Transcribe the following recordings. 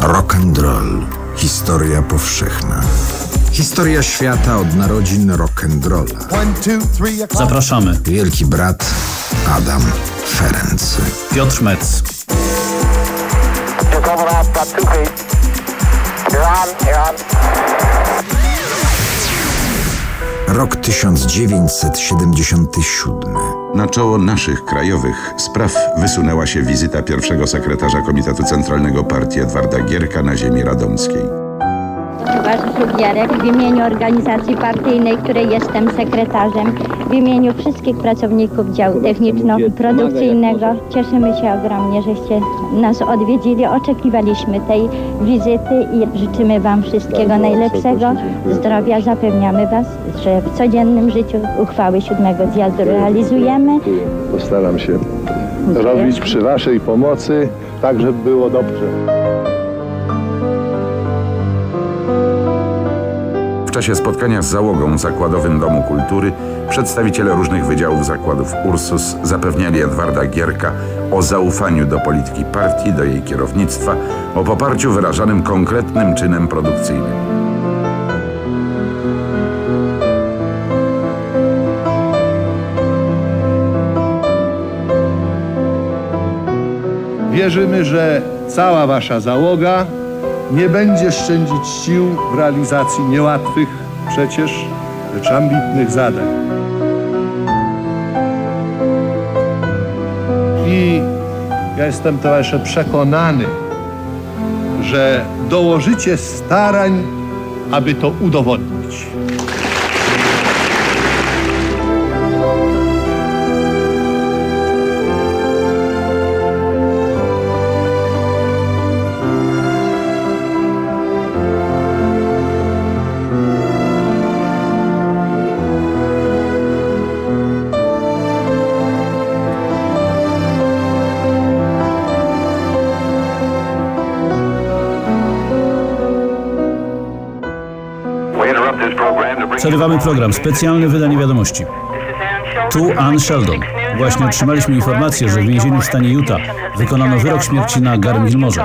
Rock and roll. Historia powszechna. Historia świata od narodzin rock and rolla. Zapraszamy. Wielki brat Adam Ferenc. Piotr Metz. Rok 1977. Na czoło naszych krajowych spraw wysunęła się wizyta pierwszego sekretarza Komitetu Centralnego Partii Edwarda Gierka na ziemi radomskiej. Towarzyszu Gierek w imieniu organizacji partyjnej, której jestem sekretarzem, w imieniu wszystkich pracowników działu techniczno-produkcyjnego cieszymy się ogromnie, żeście nas odwiedzili. Oczekiwaliśmy tej wizyty i życzymy Wam wszystkiego najlepszego. Zdrowia zapewniamy Was, że w codziennym życiu uchwały siódmego zjazdu realizujemy. Postaram się robić przy Waszej pomocy, tak żeby było dobrze. Czasie spotkania z załogą Zakładowym Domu Kultury przedstawiciele różnych wydziałów zakładów Ursus zapewniali Edwarda Gierka o zaufaniu do polityki partii, do jej kierownictwa, o poparciu wyrażanym konkretnym czynem produkcyjnym. Wierzymy, że cała Wasza załoga nie będzie szczędzić sił w realizacji niełatwych przecież, lecz ambitnych zadań. I ja jestem towarzysze przekonany, że dołożycie starań, aby to udowodnić. Przerywamy program. Specjalne wydanie wiadomości. Tu Ann Sheldon. Właśnie otrzymaliśmy informację, że w więzieniu w stanie Utah wykonano wyrok śmierci na Garym Gilmorze.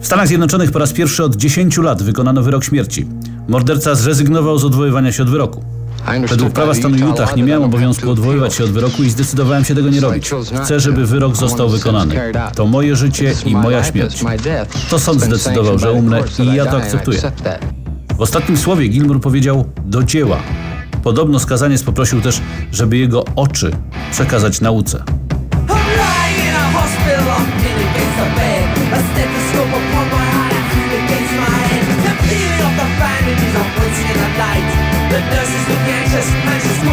W Stanach Zjednoczonych po raz pierwszy od 10 lat wykonano wyrok śmierci. Morderca zrezygnował z odwoływania się od wyroku. Według prawa stanu Utah nie miałem obowiązku odwoływać się od wyroku i zdecydowałem się tego nie robić. Chcę, żeby wyrok został wykonany. To moje życie i moja śmierć. To sąd zdecydował, że umrę i ja to akceptuję. W ostatnim słowie Gilmour powiedział do dzieła. Podobno skazaniec poprosił też, żeby jego oczy przekazać nauce.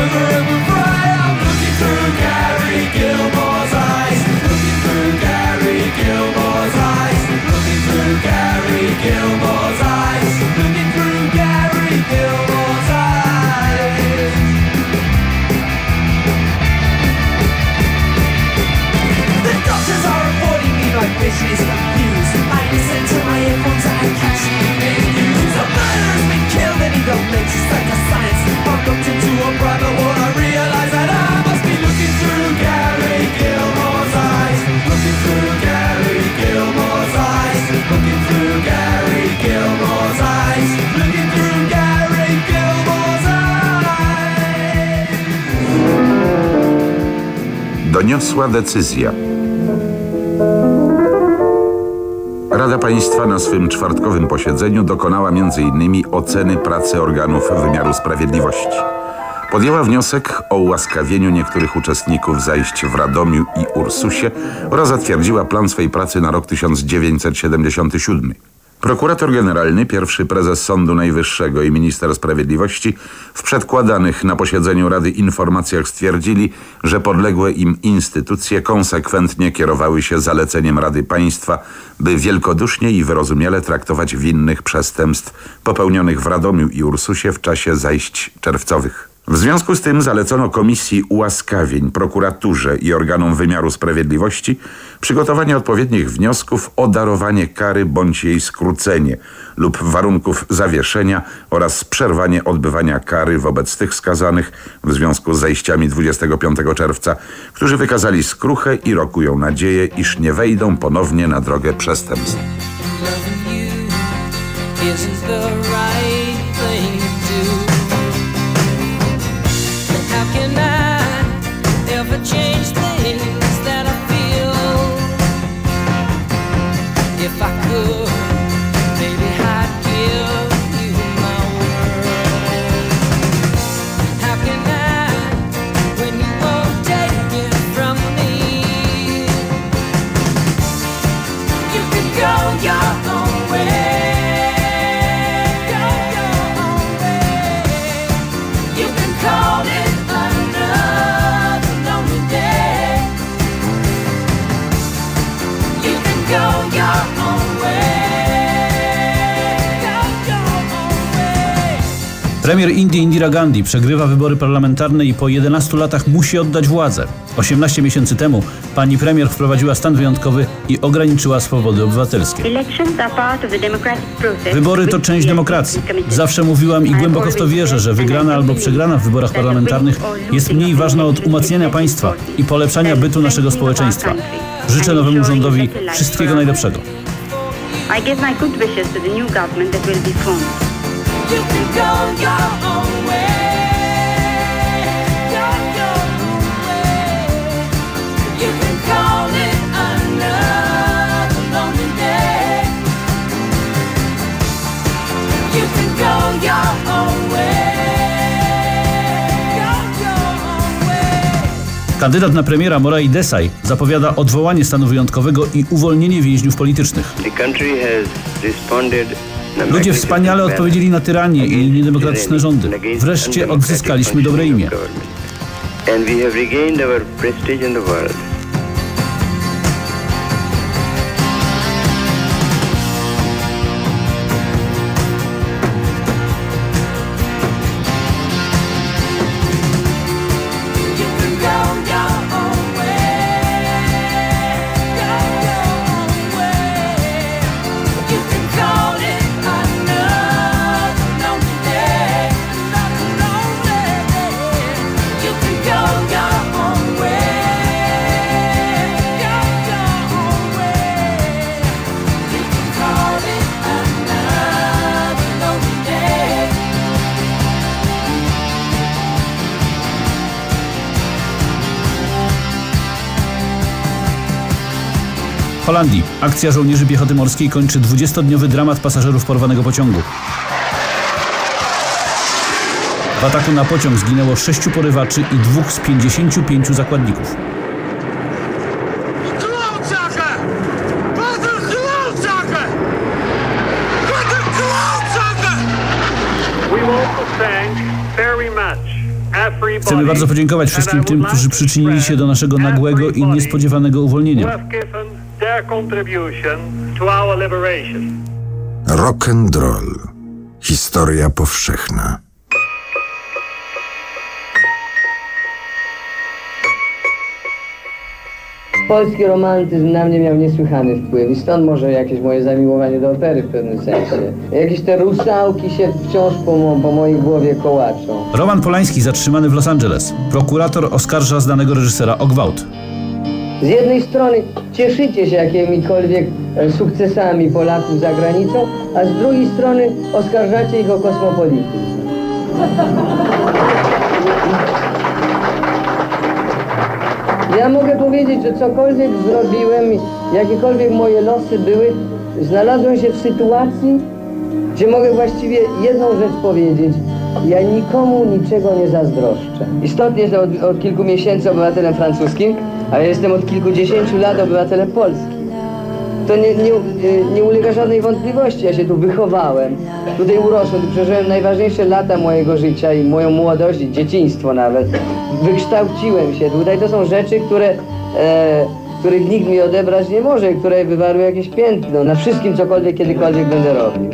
Gilmore's Doniosła decyzja. Rada Państwa na swym czwartkowym posiedzeniu dokonała m.in. oceny pracy organów wymiaru sprawiedliwości. Podjęła wniosek o ułaskawieniu niektórych uczestników zajść w Radomiu i Ursusie oraz zatwierdziła plan swej pracy na rok 1977. Prokurator generalny, pierwszy prezes Sądu Najwyższego i minister sprawiedliwości w przedkładanych na posiedzeniu Rady informacjach stwierdzili, że podległe im instytucje konsekwentnie kierowały się zaleceniem Rady Państwa, by wielkodusznie i wyrozumiale traktować winnych przestępstw popełnionych w Radomiu i Ursusie w czasie zajść czerwcowych. W związku z tym zalecono Komisji Ułaskawień, prokuraturze i organom wymiaru sprawiedliwości przygotowanie odpowiednich wniosków o darowanie kary bądź jej skrócenie lub warunków zawieszenia oraz przerwanie odbywania kary wobec tych skazanych w związku z zajściami 25 czerwca, którzy wykazali skruchę i rokują nadzieję, iż nie wejdą ponownie na drogę przestępstw. Premier Indii Indira Gandhi przegrywa wybory parlamentarne i po 11 latach musi oddać władzę. 18 miesięcy temu pani premier wprowadziła stan wyjątkowy i ograniczyła swobody obywatelskie. Wybory to część demokracji. Zawsze mówiłam i głęboko w to wierzę, że wygrana albo przegrana w wyborach parlamentarnych jest mniej ważna od umacniania państwa i polepszania bytu naszego społeczeństwa. Życzę nowemu rządowi wszystkiego najlepszego. I give my good wishes to the new government that will be formed. Kandydat na premiera Morai Desai zapowiada odwołanie stanu wyjątkowego i uwolnienie więźniów politycznych. Ludzie wspaniale odpowiedzieli na tyranię i niedemokratyczne rządy. Wreszcie odzyskaliśmy dobre imię. And we have regained our prestige in the world. Holandii. Akcja żołnierzy piechoty morskiej kończy 20-dniowy dramat pasażerów porwanego pociągu. W ataku na pociąg zginęło sześciu porywaczy i dwóch z 55 zakładników. Chcemy bardzo podziękować wszystkim tym, którzy przyczynili się do naszego nagłego i niespodziewanego uwolnienia. Rock and roll. Historia powszechna. Polski romantyzm na mnie miał niesłychany wpływ i stąd może jakieś moje zamiłowanie do opery w pewnym sensie. Jakieś te rusałki się wciąż po, po mojej głowie kołaczą. Roman Polański zatrzymany w Los Angeles. Prokurator oskarża znanego reżysera o gwałt. Z jednej strony cieszycie się jakimikolwiek e, sukcesami Polaków za granicą, a z drugiej strony oskarżacie ich o kosmopolityzm. Ja mogę powiedzieć, że cokolwiek zrobiłem, jakiekolwiek moje losy były, znalazłem się w sytuacji, gdzie mogę właściwie jedną rzecz powiedzieć. Ja nikomu niczego nie zazdroszczę. Istotnie jestem od, od kilku miesięcy obywatelem francuskim, a jestem od kilkudziesięciu lat obywatelem polskim. To nie, nie, nie ulega żadnej wątpliwości. Ja się tu wychowałem, tutaj urosłem, przeżyłem najważniejsze lata mojego życia i moją młodość, i dzieciństwo nawet. Wykształciłem się tutaj. To są rzeczy, które, e, których nikt mi odebrać nie może, które wywarły jakieś piętno na wszystkim, cokolwiek kiedykolwiek będę robił.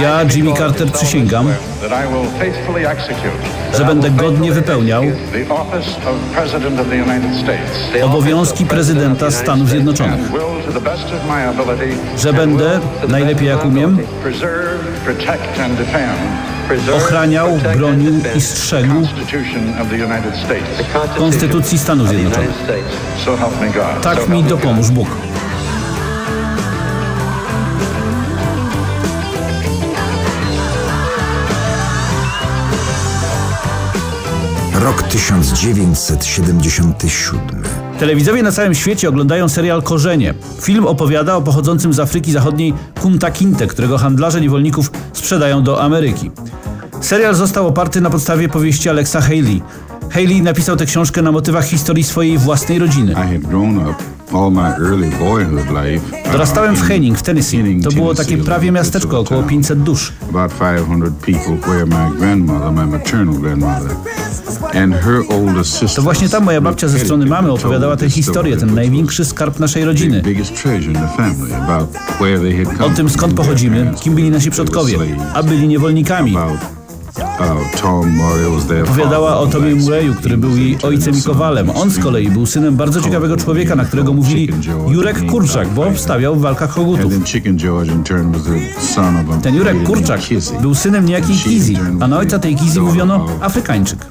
Ja, Jimmy Carter, przysięgam, that I will faithfully execute że będę godnie wypełniał the office of President of the United States obowiązki prezydenta Stanów Zjednoczonych, and will to the best of my ability że będę, najlepiej jak umiem, preserve, protect and defend ochraniał, bronił i the strzegł Constitution of the United States. Konstytucji Stanów Zjednoczonych. So help me God. Tak mi dopomóż Bóg. Rok 1977. Telewidzowie na całym świecie oglądają serial Korzenie. Film opowiada o pochodzącym z Afryki Zachodniej Kunta Kinte, którego handlarze niewolników sprzedają do Ameryki. Serial został oparty na podstawie powieści Alexa Haley. Haley napisał tę książkę na motywach historii swojej własnej rodziny. I had grown up all my early boyhood life. Dorastałem w in Henning w Tennessee. To było takie prawie miasteczko, około town. 500 dusz. About 500 people where my grandmother, my maternal grandmother, and her older sister. To właśnie tam moja babcia ze strony mamy opowiadała tę historię, ten największy skarb naszej rodziny. O tym skąd pochodzimy, kim byli nasi przodkowie, a byli niewolnikami. Opowiadała o Tomie Murray'u, który był jej ojcem i kowalem. On z kolei był synem bardzo ciekawego człowieka, na którego mówili Jurek Kurczak, bo wstawiał w walkach kogutów. Ten Jurek Kurczak był synem niejakiej Kizi, a na was ojca tej Kizi mówiono Afrykańczyk.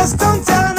Just don't tell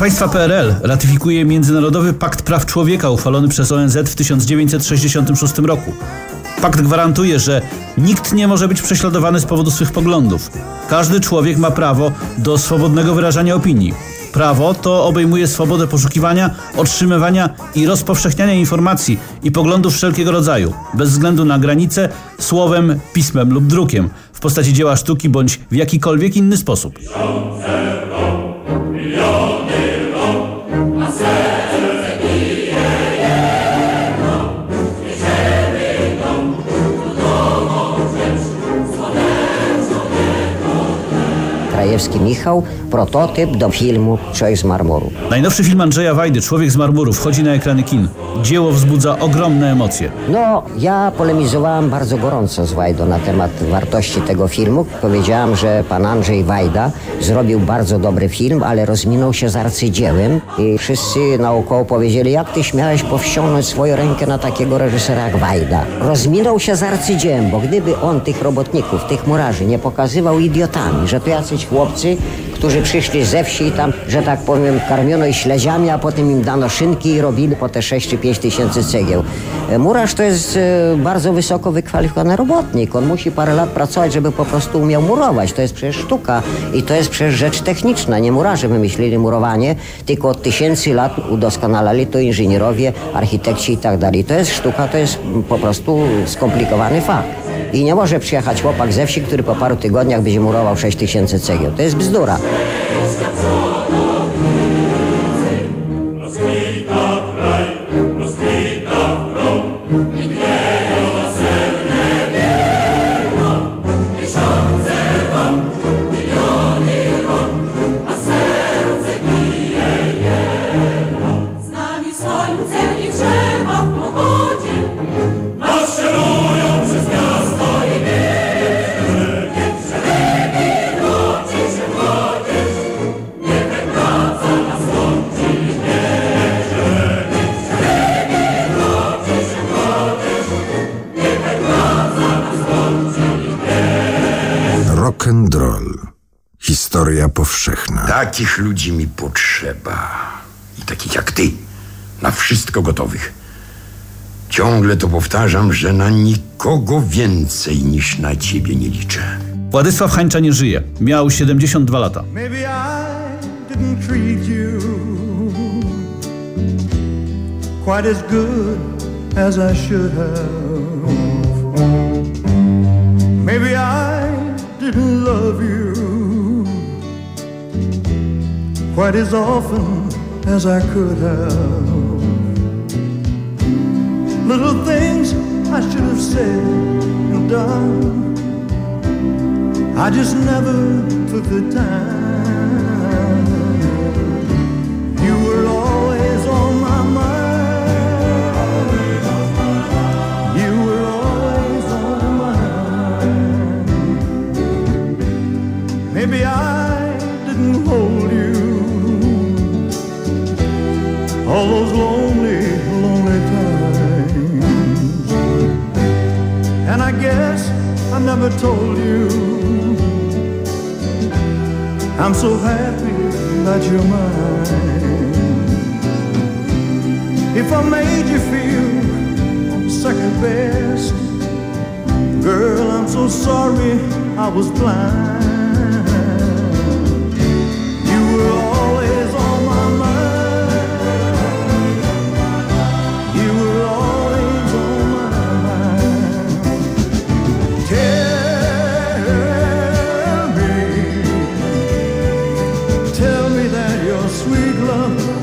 Państwa PRL ratyfikuje Międzynarodowy Pakt Praw Człowieka uchwalony przez ONZ w 1966 roku. Pakt gwarantuje, że nikt nie może być prześladowany z powodu swych poglądów. Każdy człowiek ma prawo do swobodnego wyrażania opinii. Prawo to obejmuje swobodę poszukiwania, otrzymywania i rozpowszechniania informacji i poglądów wszelkiego rodzaju, bez względu na granice, słowem, pismem lub drukiem, w postaci dzieła sztuki bądź w jakikolwiek inny sposób. Krajewski Michał, prototyp do filmu Człowiek z marmuru. Najnowszy film Andrzeja Wajdy, Człowiek z marmuru, wchodzi na ekrany kin. Dzieło wzbudza ogromne emocje. No, ja polemizowałam bardzo gorąco z Wajdą na temat wartości tego filmu. Powiedziałam, że pan Andrzej Wajda zrobił bardzo dobry film, ale rozminął się z arcydziełem i wszyscy naokoło powiedzieli, jak ty śmiałeś powściągnąć swoją rękę na takiego reżysera jak Wajda. Rozminął się z arcydziełem, bo gdyby on tych robotników, tych murarzy nie pokazywał idiotami, że to jacyś chłopcy, którzy przyszli ze wsi i tam, że tak powiem, karmiono ich śledziami, a potem im dano szynki i robili po te 6 czy 5 tysięcy cegieł. E, Murarz to jest e, bardzo wysoko wykwalifikowany robotnik. On musi parę lat pracować, żeby po prostu umiał murować. To jest przecież sztuka i to jest przecież rzecz techniczna. Nie murarze wymyślili murowanie, tylko od tysięcy lat udoskonalali to inżynierowie, architekci i tak dalej. To jest sztuka, to jest po prostu skomplikowany fakt. I nie może przyjechać chłopak ze wsi, który po paru tygodniach będzie murował 6 tysięcy cegieł. To jest bzdura. Takich ludzi mi potrzeba. I takich jak ty. Na wszystko gotowych. Ciągle to powtarzam, że na nikogo więcej niż na ciebie nie liczę. Władysław Hańcza nie żyje. Miał 72 lata. Maybe I didn't treat you quite as often as I could have. Little things I should have said and done. I just never took the time. You were always on my mind. You were always on my mind. Maybe I those lonely, lonely times. And I guess I never told you I'm so happy that you're mine. If I made you feel second best, girl, I'm so sorry I was blind.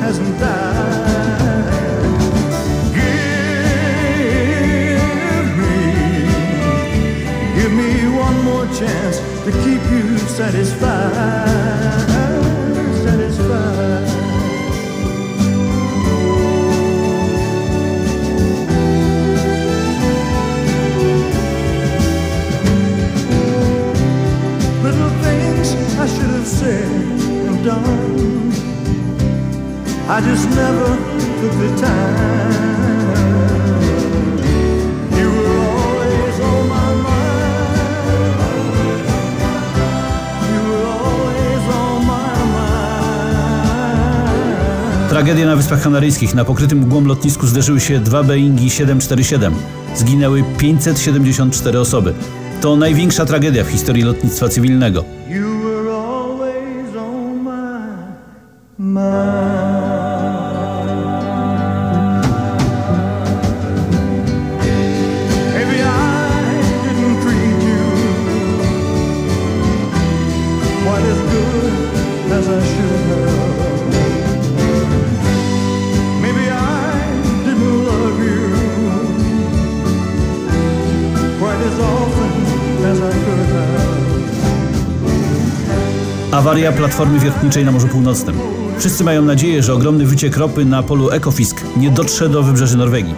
Hasn't died. Give me, give me one more chance to keep you satisfied. Little things I should have said and done. I just never took the time. You were always on my mind. You were always on my mind. Tragedia na Wyspach Kanaryjskich. Na pokrytym mgłą lotnisku zderzyły się dwa Boeingi 747. Zginęły 574 osoby. To największa tragedia w historii lotnictwa cywilnego. Awaria platformy wiertniczej na Morzu Północnym. Wszyscy mają nadzieję, że ogromny wyciek ropy na polu Ekofisk nie dotrze do wybrzeży Norwegii.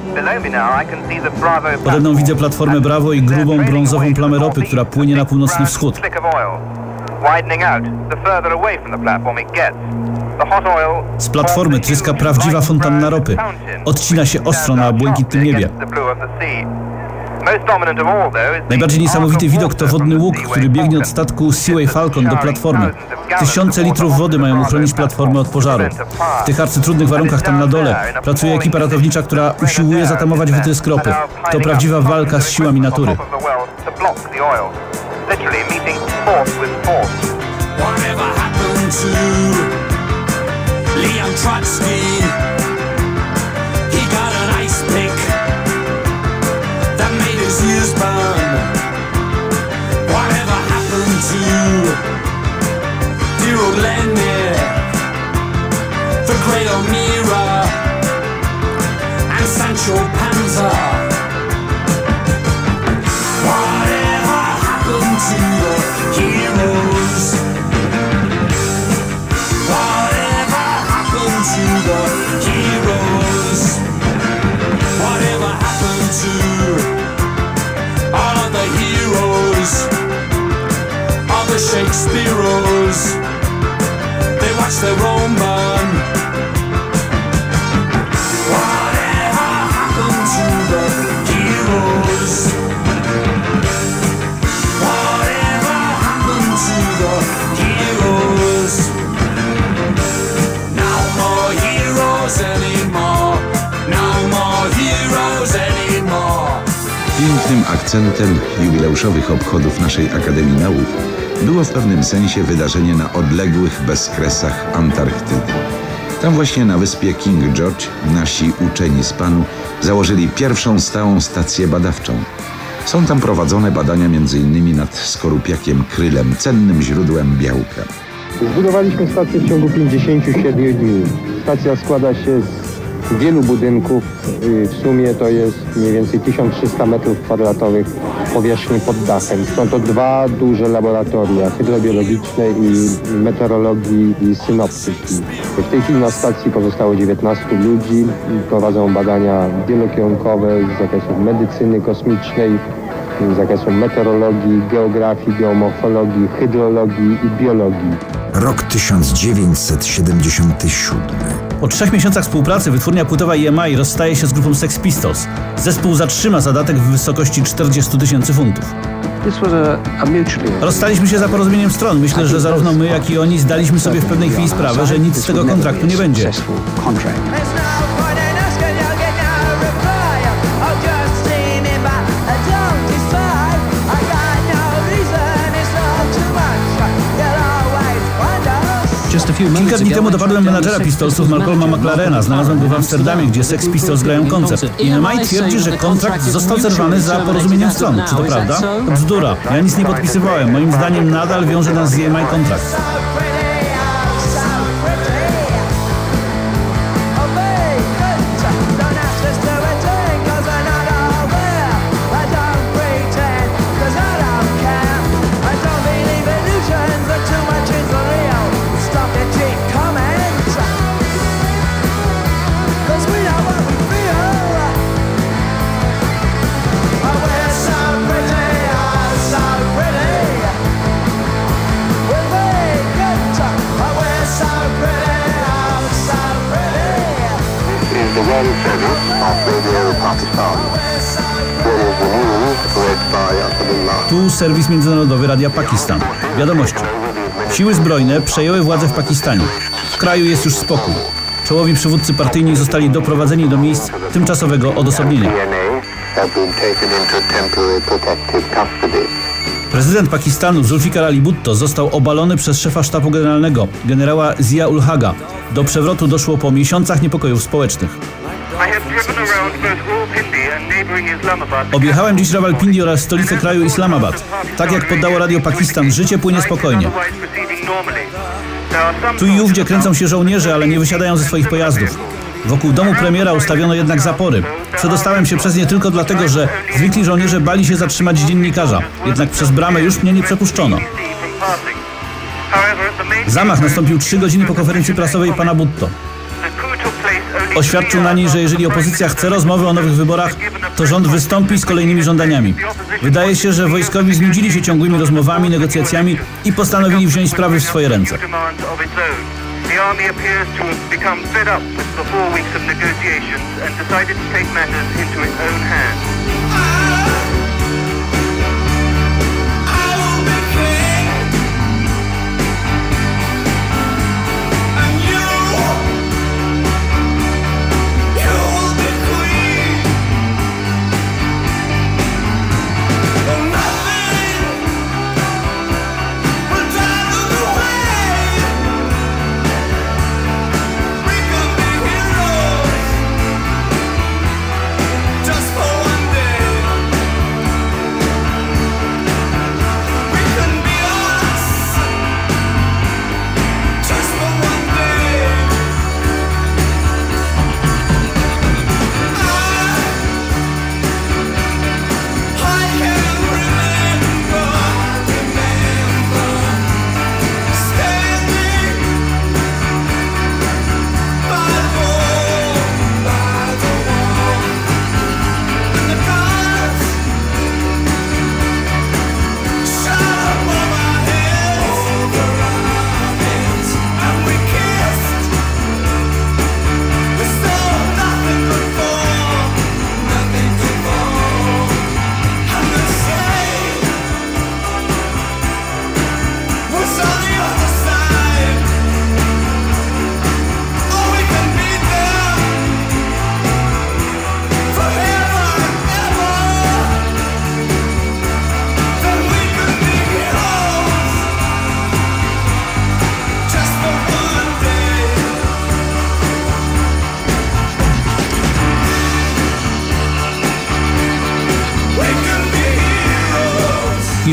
Pode mną widzę platformę Bravo i grubą brązową plamę ropy, która płynie na północny wschód. Z platformy tryska prawdziwa fontanna ropy. Odcina się ostro na błękitnym niebie. Najbardziej niesamowity widok to wodny łuk, który biegnie od statku Seaway Falcon do platformy. Tysiące litrów wody mają uchronić platformę od pożaru. W tych arcytrudnych warunkach tam na dole pracuje ekipa ratownicza, która usiłuje zatamować wytrysk ropy. To prawdziwa walka z siłami natury. Whatever happened to Leon Trotsky? Old Lenny, the great O'Meara, and Sancho Panza? Whatever happened to the heroes? Whatever happened to the heroes? Whatever happened to all the heroes? All the Shakespeareos? that's man. Pięknym akcentem jubileuszowych obchodów naszej Akademii Nauk było w pewnym sensie wydarzenie na odległych bezkresach Antarktydy. Tam właśnie na wyspie King George nasi uczeni z panu założyli pierwszą stałą stację badawczą. Są tam prowadzone badania m.in. nad skorupiakiem krylem, cennym źródłem białka. Zbudowaliśmy stację w ciągu 57 dni. Stacja składa się z wielu budynków. Y, W sumie to jest mniej więcej 1300 metrów kwadratowych powierzchni pod dachem. Są to dwa duże laboratoria hydrobiologiczne i meteorologii i synoptyki. W tej chwili na stacji pozostało 19 ludzi. Prowadzą badania wielokierunkowe z zakresu medycyny kosmicznej, z zakresu meteorologii, geografii, geomorfologii, hydrologii i biologii. Rok 1977. Po trzech miesiącach współpracy wytwórnia płytowa EMI rozstaje się z grupą Sex Pistols. Zespół zatrzyma zadatek w wysokości 40 tysięcy funtów. Rozstaliśmy się za porozumieniem stron. Myślę, że zarówno my, jak i oni zdaliśmy sobie w pewnej chwili sprawę, że nic z tego kontraktu nie będzie. Kilka dni temu dopadłem menadżera Pistolsów Malcolma McLarena. Znalazłem go w Amsterdamie, gdzie Sex Pistols grają koncert. I EMI twierdzi, że kontrakt został zerwany za porozumieniem stron. Czy to prawda? Bzdura. Ja nic nie podpisywałem. Moim zdaniem nadal wiąże nas z EMI kontrakt. Serwis międzynarodowy Radia Pakistan. Wiadomości. Siły zbrojne przejęły władzę w Pakistanie. W kraju jest już spokój. Czołowi przywódcy partyjni zostali doprowadzeni do miejsc tymczasowego odosobnienia. Prezydent Pakistanu Zulfikar Ali Bhutto został obalony przez szefa sztabu generalnego, generała Zia ul Haga. Do przewrotu doszło po miesiącach niepokojów społecznych. Objechałem dziś Rawalpindi oraz stolicę kraju Islamabad. Tak jak poddało Radio Pakistan, życie płynie spokojnie. Tu i ówdzie kręcą się żołnierze, ale nie wysiadają ze swoich pojazdów. Wokół domu premiera ustawiono jednak zapory. Przedostałem się przez nie tylko dlatego, że zwykli żołnierze bali się zatrzymać dziennikarza. Jednak przez bramę już mnie nie przepuszczono. Zamach nastąpił trzy godziny po konferencji prasowej pana Butto. Oświadczył na niej, że jeżeli opozycja chce rozmowy o nowych wyborach, to rząd wystąpi z kolejnymi żądaniami. Wydaje się, że wojskowi znudzili się ciągłymi rozmowami, negocjacjami i postanowili wziąć sprawy w swoje ręce. The army appears to have become fed up with the four weeks of negotiations and decided to take matters into its own hands.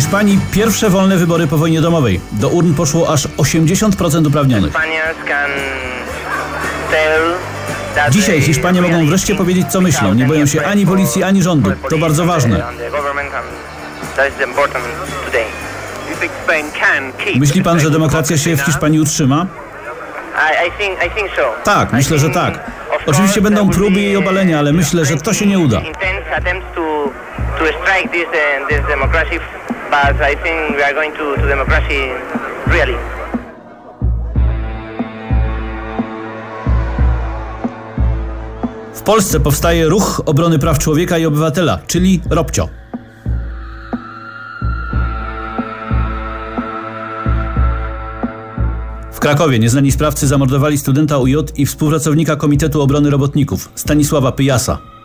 Hiszpanii pierwsze wolne wybory po wojnie domowej. Do urn poszło aż 80% uprawnionych. Dzisiaj Hiszpanie mogą wreszcie powiedzieć, co myślą. Nie boją się ani policji, ani rządu. To bardzo ważne. Myśli pan, że demokracja się w Hiszpanii utrzyma? Tak, myślę, że tak. Oczywiście będą próby jej obalenia, ale myślę, że to się nie uda. W Polsce powstaje Ruch Obrony Praw Człowieka i Obywatela, czyli ROPCIO. W Krakowie nieznani sprawcy zamordowali studenta UJ i współpracownika Komitetu Obrony Robotników, Stanisława Pyjasa.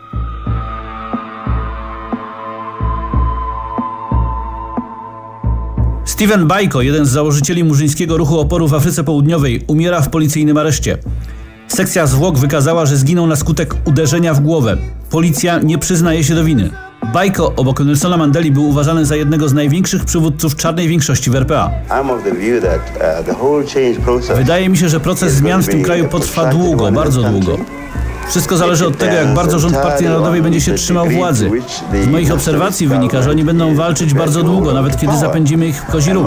Steven Bajko, jeden z założycieli murzyńskiego ruchu oporu w Afryce Południowej, umiera w policyjnym areszcie. Sekcja zwłok wykazała, że zginął na skutek uderzenia w głowę. Policja nie przyznaje się do winy. Bajko obok Nelsona Mandeli był uważany za jednego z największych przywódców czarnej większości w RPA. Wydaje mi się, że proces zmian w tym kraju potrwa długo, bardzo długo. Wszystko zależy od tego, jak bardzo rząd Partii Narodowej będzie się trzymał władzy. Z moich obserwacji wynika, że oni będą walczyć bardzo długo, nawet kiedy zapędzimy ich w kozi róg.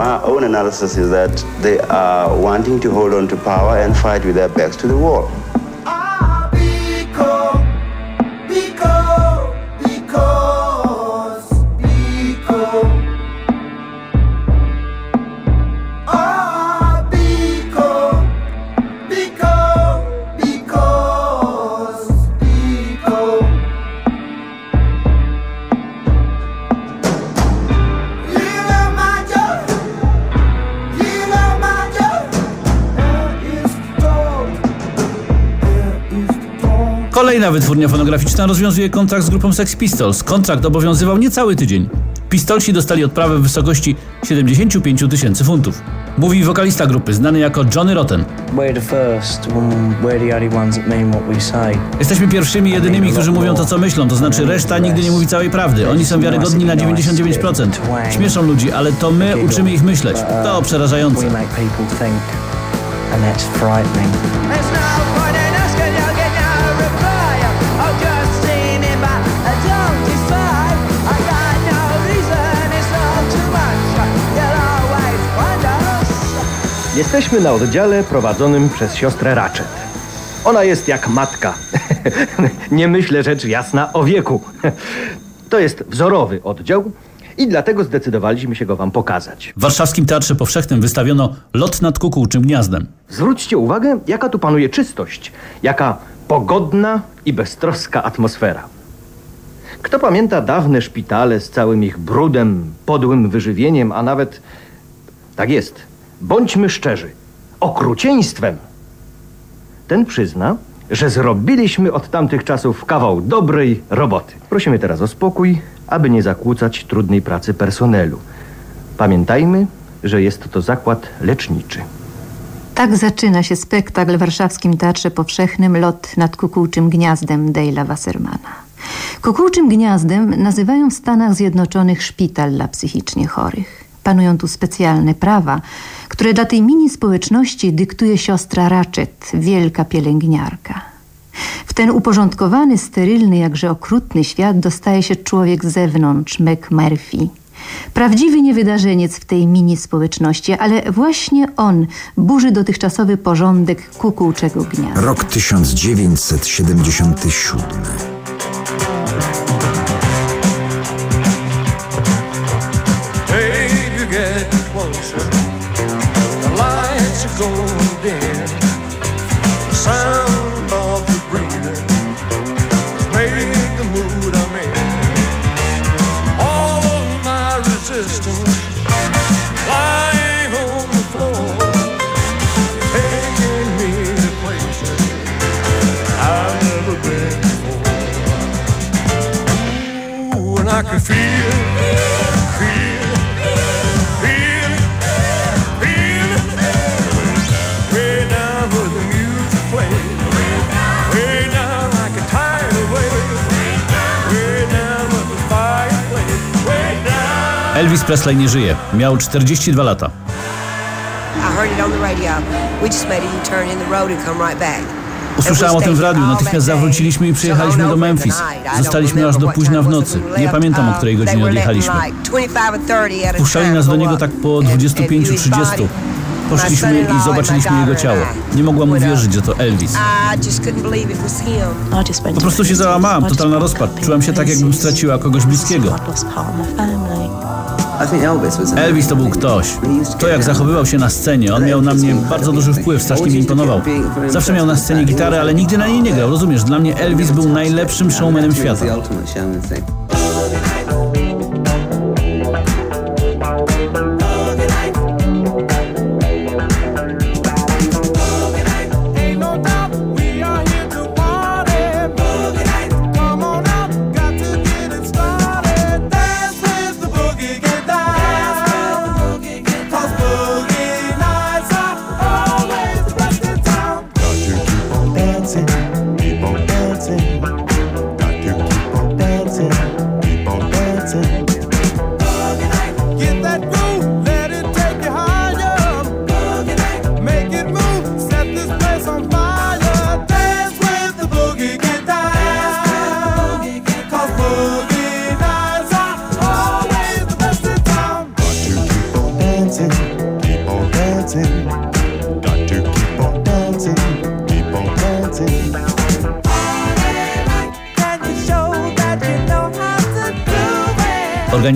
Kolejna wytwórnia fonograficzna rozwiązuje kontrakt z grupą Sex Pistols. Kontrakt obowiązywał niecały tydzień. Pistolsi dostali odprawę w wysokości 75 tysięcy funtów. Mówi wokalista grupy, znany jako Johnny Rotten. Jesteśmy pierwszymi, jedynymi, którzy mówią to, co myślą, to znaczy reszta nigdy nie mówi całej prawdy. Oni są wiarygodni na 99%. Śmieszą ludzi, ale to my uczymy ich myśleć. To przerażające. Jesteśmy na oddziale prowadzonym przez siostrę Ratchet. Ona jest jak matka. Nie myślę rzecz jasna o wieku. To jest wzorowy oddział i dlatego zdecydowaliśmy się go wam pokazać. W warszawskim Teatrze Powszechnym wystawiono Lot nad kukułczym gniazdem. Zwróćcie uwagę, jaka tu panuje czystość, jaka pogodna i beztroska atmosfera. Kto pamięta dawne szpitale z całym ich brudem, podłym wyżywieniem, a nawet... Tak jest, bądźmy szczerzy, okrucieństwem. Ten przyzna, że zrobiliśmy od tamtych czasów kawał dobrej roboty. Prosimy teraz o spokój, aby nie zakłócać trudnej pracy personelu. Pamiętajmy, że jest to zakład leczniczy. Tak zaczyna się spektakl w warszawskim Teatrze Powszechnym Lot nad kukułczym gniazdem Dale'a Wassermana. Kukułczym gniazdem nazywają w Stanach Zjednoczonych szpital dla psychicznie chorych. Panują tu specjalne prawa, które dla tej mini społeczności dyktuje siostra Ratchet, wielka pielęgniarka. W ten uporządkowany, sterylny, jakże okrutny świat dostaje się człowiek z zewnątrz, McMurphy. Prawdziwy niewydarzeniec w tej mini społeczności, ale właśnie on burzy dotychczasowy porządek kukułczego gniazda. Rok 1977. The sound of the breathing made the mood I'm in. All of my resistance lying on the floor, taking me to places I've never been before. Ooh, and I can feel, Elvis Presley nie żyje. Miał 42 lata. Usłyszałem o tym w radiu, natychmiast zawróciliśmy i przyjechaliśmy do Memphis. Zostaliśmy aż do późna w nocy. Nie pamiętam, o której godzinie odjechaliśmy. Puszczali nas do niego tak po 25-30. Poszliśmy i zobaczyliśmy jego ciało. Nie mogłam uwierzyć, że to Elvis. Po prostu się załamałam, totalna rozpacz. Czułam się tak, jakbym straciła kogoś bliskiego. Elvis to był ktoś. To jak zachowywał się na scenie, on miał na mnie bardzo duży wpływ, strasznie mi imponował. Zawsze miał na scenie gitarę, ale nigdy na niej nie grał, rozumiesz? Dla mnie Elvis był najlepszym showmanem świata.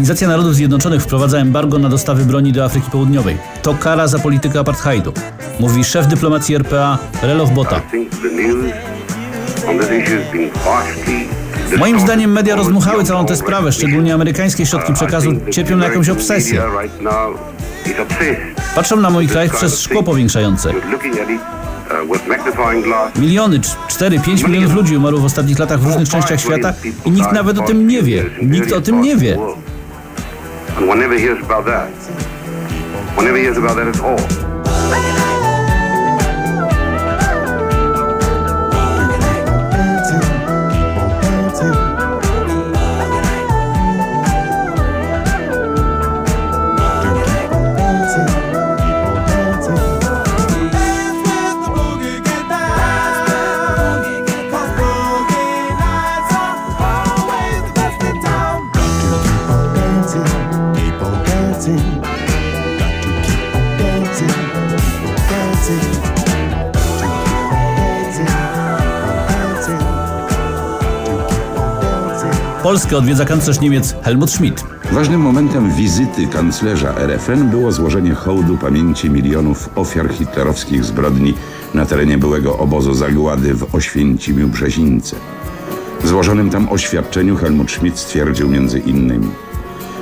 Organizacja Narodów Zjednoczonych wprowadza embargo na dostawy broni do Afryki Południowej. To kara za politykę apartheidu. Mówi szef dyplomacji RPA Relof Bota. Moim zdaniem media rozmuchały całą tę sprawę, szczególnie amerykańskie środki przekazu cierpią na jakąś obsesję. Patrzą na mój kraj przez szkło powiększające. Miliony, 4-5 milionów ludzi umarło w ostatnich latach w różnych częściach świata i nikt nawet o tym nie wie. Nikt o tym nie wie. And one never hears about that. One never hears about that at all. Polskę odwiedza kanclerz Niemiec Helmut Schmidt. Ważnym momentem wizyty kanclerza RFN było złożenie hołdu pamięci milionów ofiar hitlerowskich zbrodni na terenie byłego obozu zagłady w Oświęcimiu Brzezińce. W złożonym tam oświadczeniu Helmut Schmidt stwierdził między innymi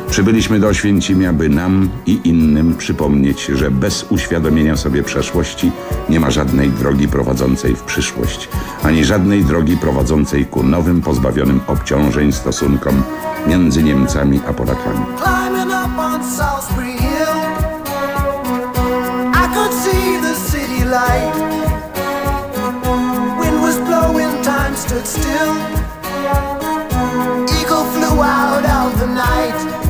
Przybyliśmy do Oświęcimia, by nam i innym przypomnieć, że bez uświadomienia sobie przeszłości nie ma żadnej drogi prowadzącej w przyszłość, ani żadnej drogi prowadzącej ku nowym, pozbawionym obciążeń stosunkom między Niemcami a Polakami. Still. Eagle flew out of the night.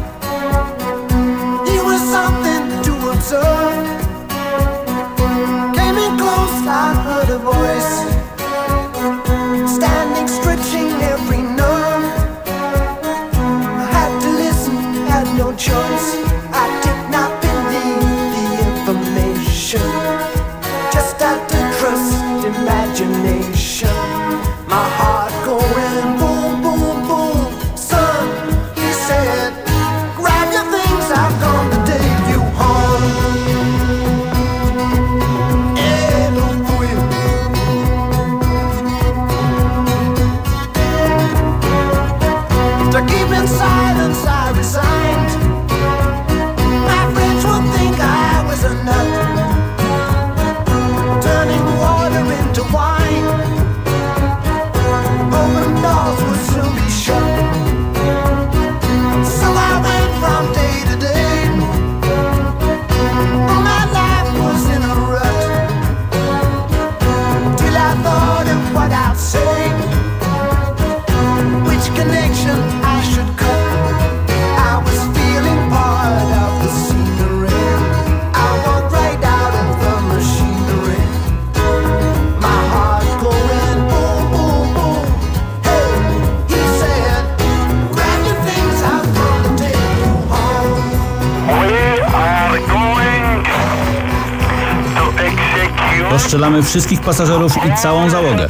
Rozstrzelamy wszystkich pasażerów i całą załogę.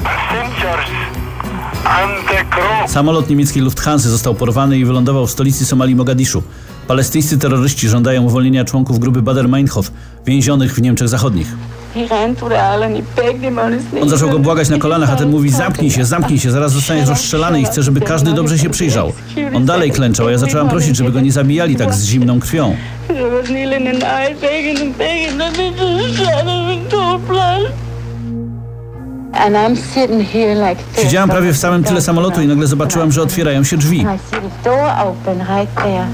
Samolot niemieckiej Lufthansa został porwany i wylądował w stolicy Somalii Mogadiszu. Palestyńscy terroryści żądają uwolnienia członków grupy Bader-Meinhof, więzionych w Niemczech Zachodnich. On zaczął go błagać na kolanach, a ten mówi zamknij się, zamknij się, zaraz zostaniesz rozstrzelany i chcę, żeby każdy dobrze się przyjrzał. On dalej klęczał, a ja zaczęłam prosić, żeby go nie zabijali tak z zimną krwią. Siedziałam prawie w samym tyle samolotu i nagle zobaczyłam, że otwierają się drzwi.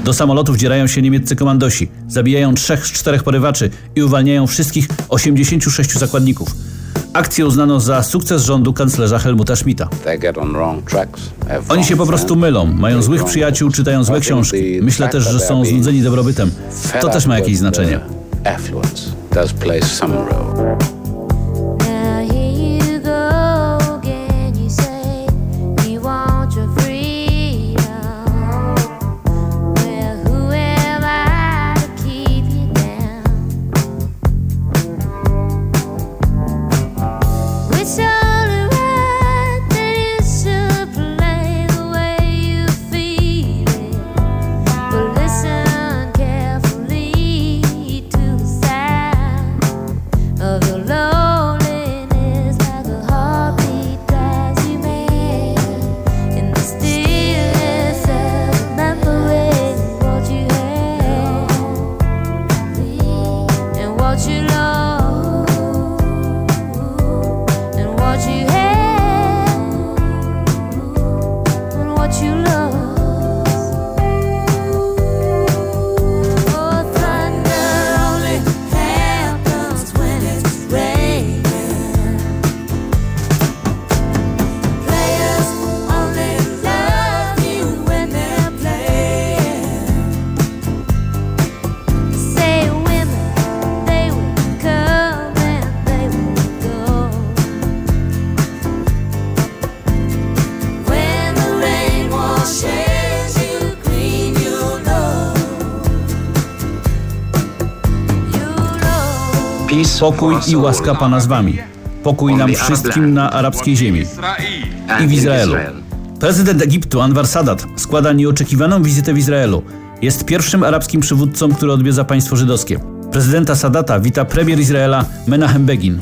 Do samolotu wdzierają się niemieccy komandosi. Zabijają trzech z czterech porywaczy i uwalniają wszystkich 86 zakładników. Akcję uznano za sukces rządu kanclerza Helmuta Schmidta. Oni się po prostu mylą, mają złych przyjaciół, czytają złe książki. Myślę też, że są znudzeni dobrobytem. To też ma jakieś znaczenie. Pokój i łaska Pana z Wami. Pokój nam wszystkim na arabskiej ziemi i w Izraelu. Prezydent Egiptu Anwar Sadat składa nieoczekiwaną wizytę w Izraelu. Jest pierwszym arabskim przywódcą, który odwiedza państwo żydowskie. Prezydenta Sadata wita premier Izraela Menachem Begin.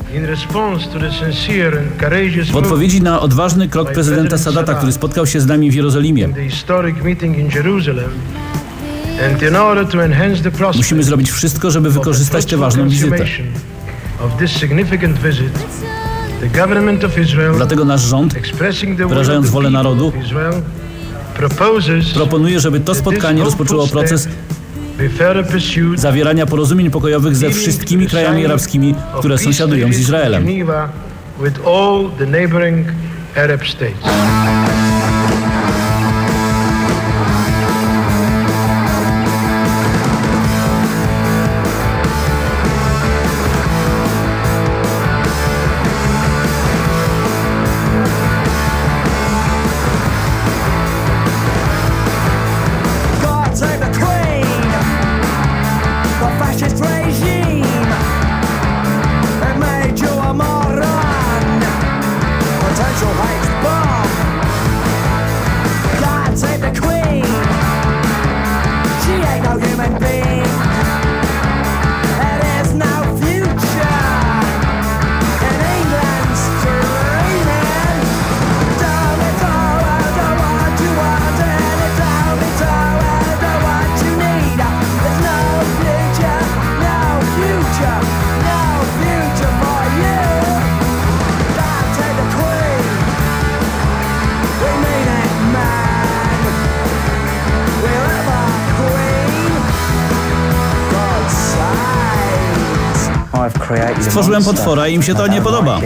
W odpowiedzi na odważny krok prezydenta Sadata, który spotkał się z nami w Jerozolimie, musimy zrobić wszystko, żeby wykorzystać tę ważną wizytę. Dlatego nasz rząd, wyrażając wolę narodu, proponuje, żeby to spotkanie rozpoczęło proces zawierania porozumień pokojowych ze wszystkimi krajami arabskimi, które sąsiadują z Izraelem. Stworzyłem potwora i im się to nie podoba.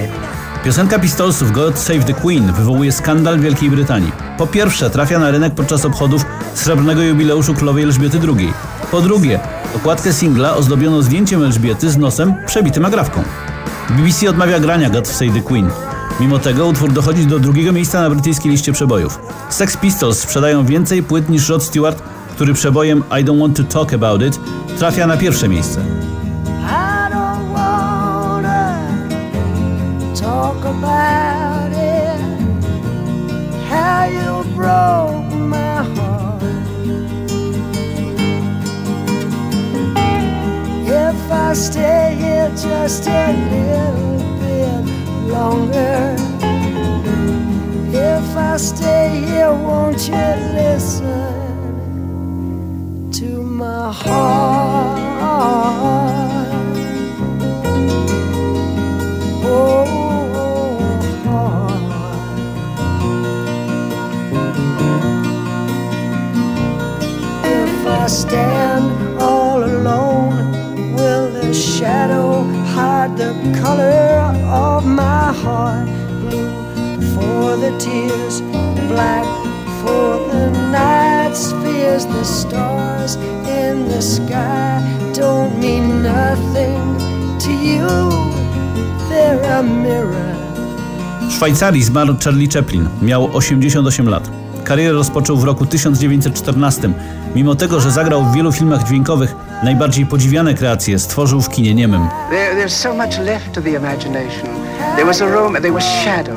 Piosenka Pistolsów God Save the Queen wywołuje skandal w Wielkiej Brytanii. Po pierwsze, trafia na rynek podczas obchodów srebrnego jubileuszu królowej Elżbiety II. Po drugie, okładkę singla ozdobiono zdjęciem Elżbiety z nosem przebitym agrawką. BBC odmawia grania God Save the Queen. Mimo tego utwór dochodzi do drugiego miejsca na brytyjskiej liście przebojów. Sex Pistols sprzedają więcej płyt niż Rod Stewart, który przebojem I Don't Want to Talk About It trafia na pierwsze miejsce. you broke my heart. If I stay here just a little bit longer, if I stay here, won't you listen to my heart? I stand all alone, will the shadow hide the color of my heart? Blue for the tears, black for the night's fears. The stars in the sky don't mean nothing to you. They're a mirror. W Szwajcarii zmarł Charlie Chaplin. Miał 88 lat. Karierę rozpoczął w roku 1914. Mimo tego, że zagrał w wielu filmach dźwiękowych, najbardziej podziwiane kreacje stworzył w kinie niemym.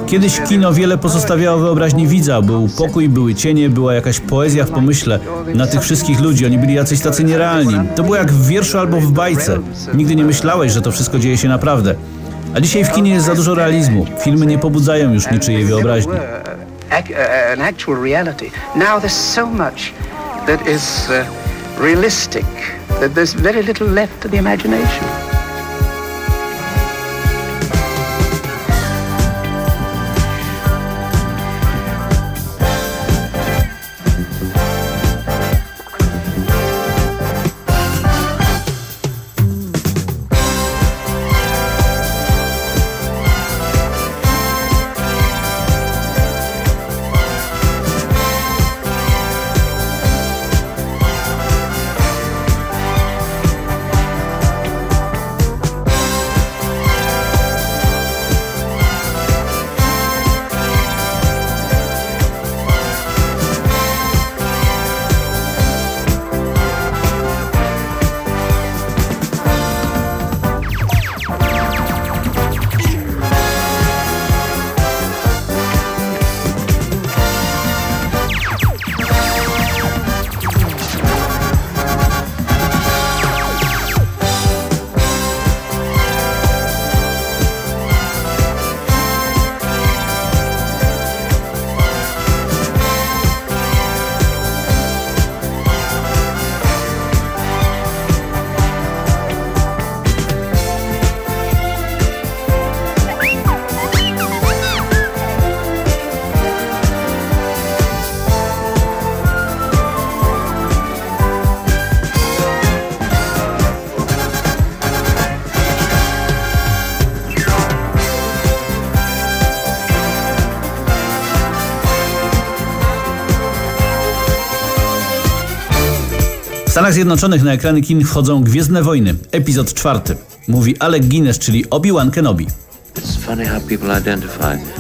Kiedyś kino wiele pozostawiało wyobraźni widza. Był pokój, były cienie, była jakaś poezja w pomyśle na tych wszystkich ludzi. Oni byli jacyś tacy nierealni. To było jak w wierszu albo w bajce. Nigdy nie myślałeś, że to wszystko dzieje się naprawdę. A dzisiaj w kinie jest za dużo realizmu. Filmy nie pobudzają już niczyjej wyobraźni. Ac- uh, an actual reality. Now there's so much that is uh, realistic that there's very little left to the imagination. Stanach Zjednoczonych na ekrany kin wchodzą Gwiezdne Wojny, epizod czwarty. Mówi Alec Guinness, czyli Obi-Wan Kenobi. It's funny how people identify.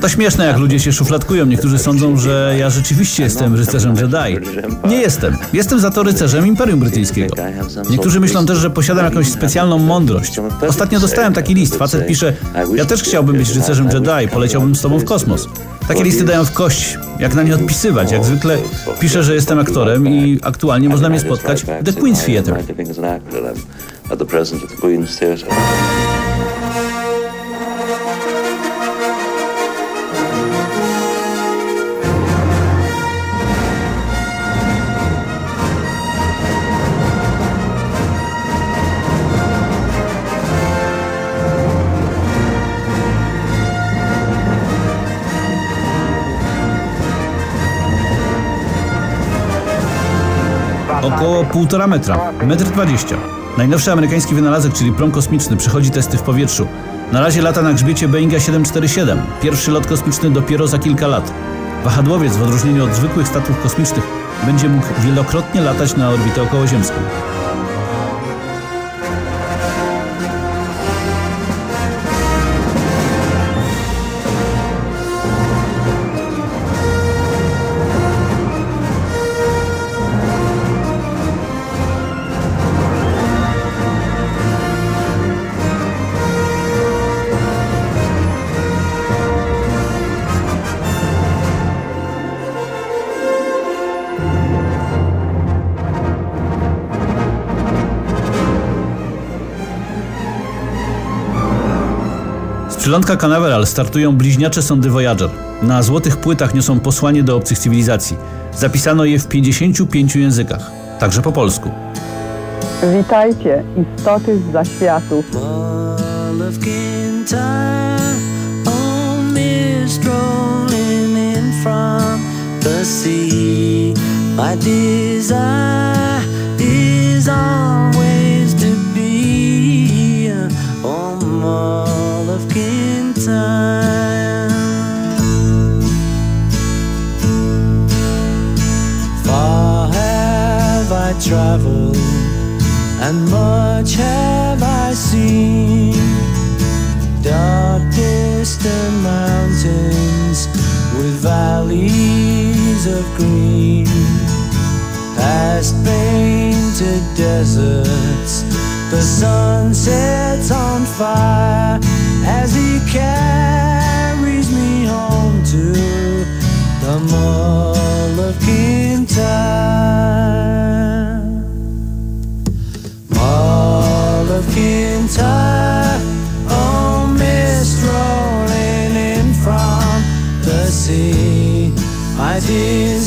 To śmieszne, jak ludzie się szufladkują. Niektórzy sądzą, że ja rzeczywiście jestem rycerzem Jedi. Nie jestem. Jestem za to rycerzem Imperium Brytyjskiego. Niektórzy myślą też, że posiadam jakąś specjalną mądrość. Ostatnio dostałem taki list. Facet pisze, ja też chciałbym być rycerzem Jedi, poleciałbym z tobą w kosmos. Takie listy dają w kość. Jak na nie odpisywać? Jak zwykle piszę, że jestem aktorem i aktualnie można mnie spotkać w The Queen's Theatre. Około 1,5 metra, 1,20 m. Najnowszy amerykański wynalazek, czyli prom kosmiczny, przechodzi testy w powietrzu. Na razie lata na grzbiecie Boeinga 747. Pierwszy lot kosmiczny dopiero za kilka lat. Wahadłowiec, w odróżnieniu od zwykłych statków kosmicznych, będzie mógł wielokrotnie latać na orbitę okołoziemską. Przylądka Canaveral startują bliźniacze sondy Voyager. Na złotych płytach niosą posłanie do obcych cywilizacji. Zapisano je w 55 językach, także po polsku. Witajcie, istoty z zaświatów. My desire is always Far have I traveled, and much have I seen. Dark distant mountains with valleys of green, past painted deserts. The sun sets on fire as he carries me home to the Mall of Kintyre. Mall of Kintyre, oh mist rolling in from the sea. My desire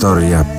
Historia.